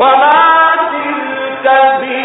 أتوكأ عليها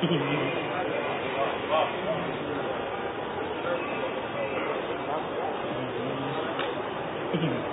Thank you.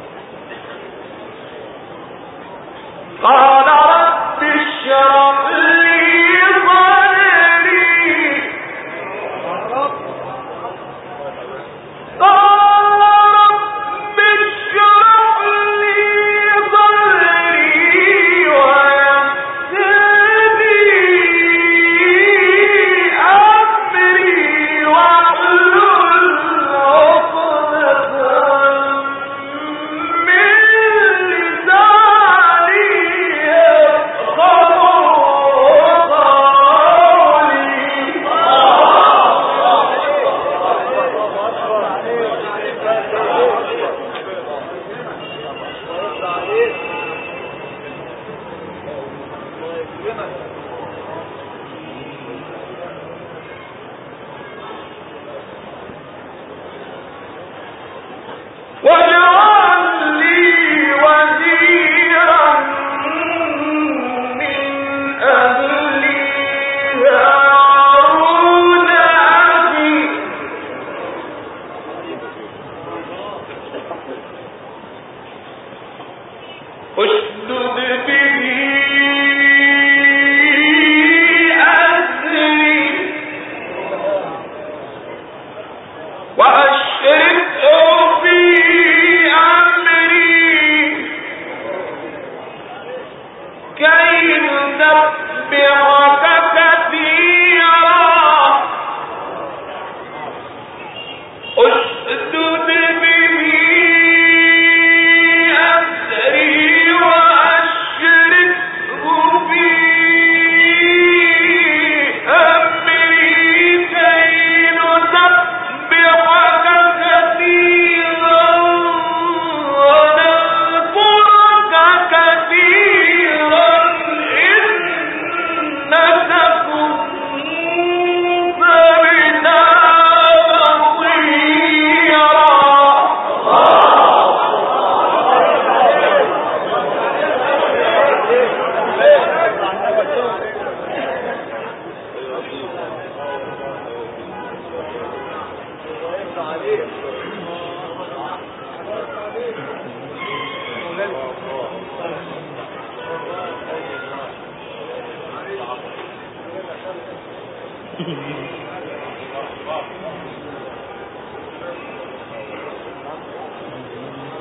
Thank you.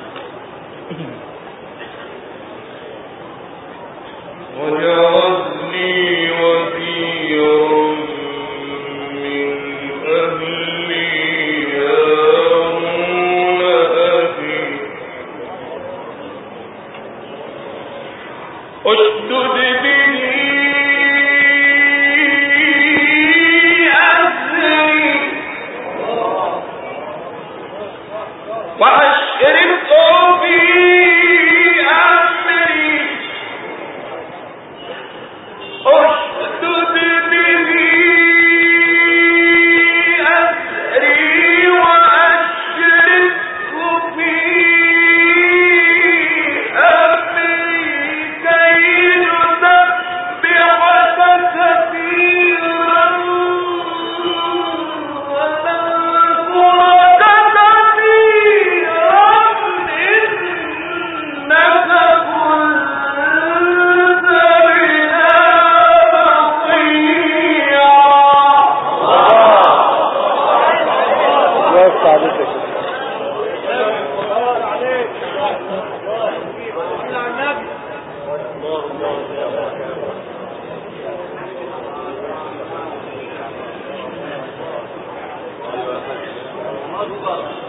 Ừ. Thank you.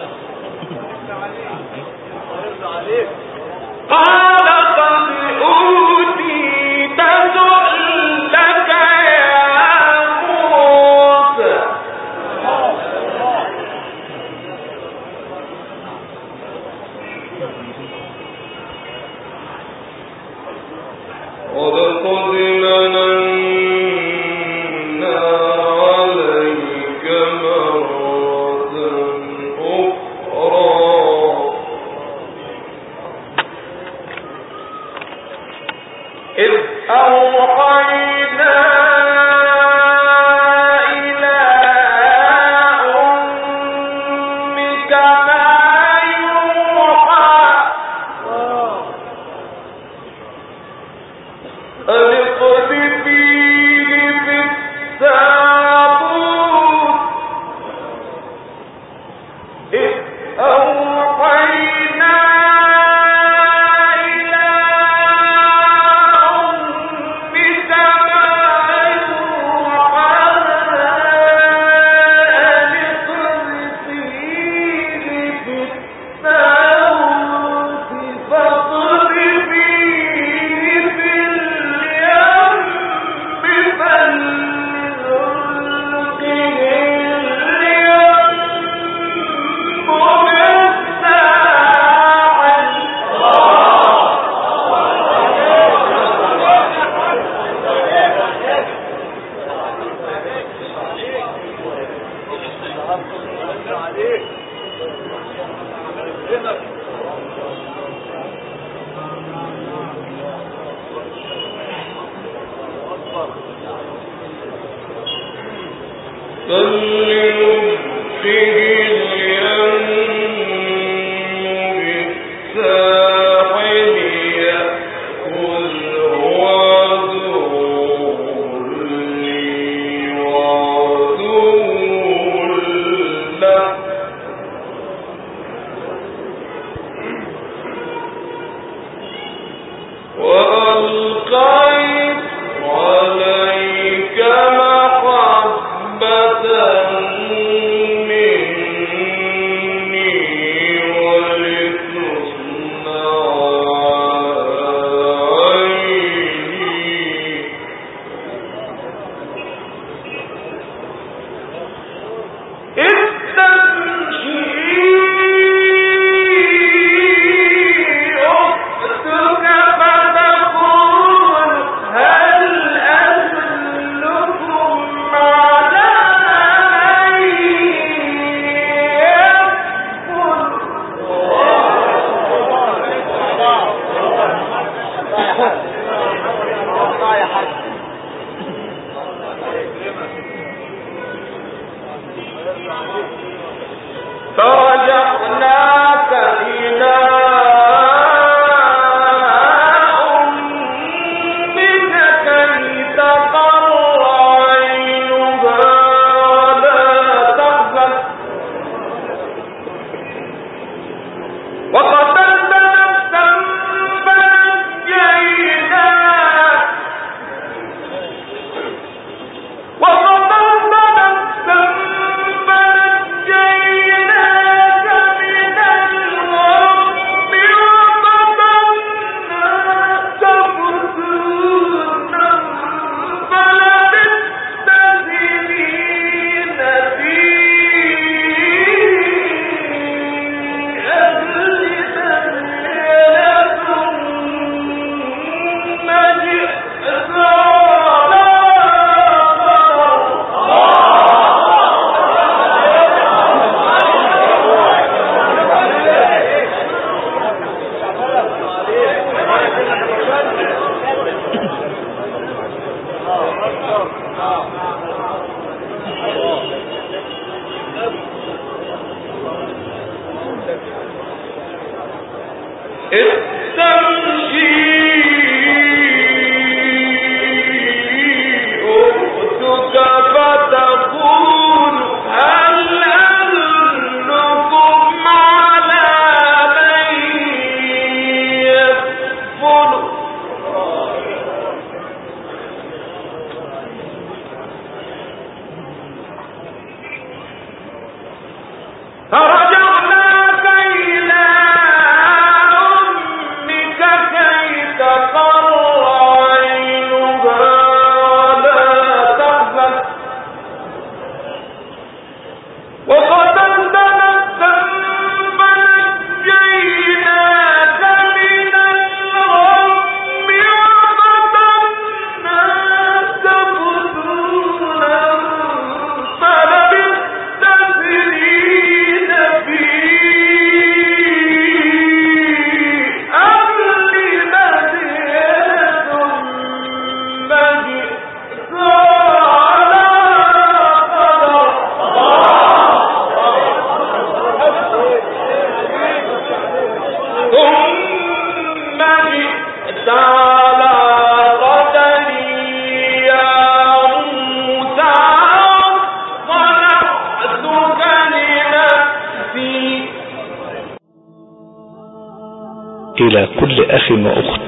أخ وأخت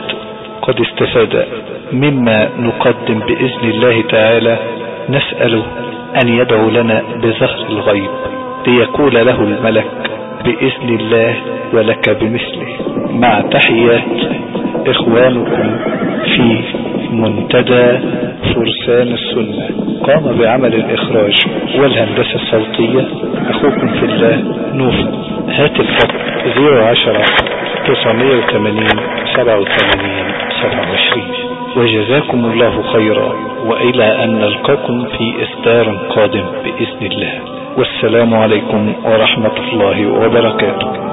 قد استفاد مما نقدم بإذن الله تعالى نسأل أن يدعو لنا بظهر الغيب ليقول له الملك بإذن الله ولك بمثله. مع تحيات إخوانكم في منتدى فرسان السنة. قام بعمل الإخراج والهندسة الصوتية. أخوكم في الله نوفا هات الخط 010 980 87 27 وجزاكم الله خيرا وإلى أن نلقاكم في إصدار قادم بإذن الله. والسلام عليكم ورحمة الله وبركاته.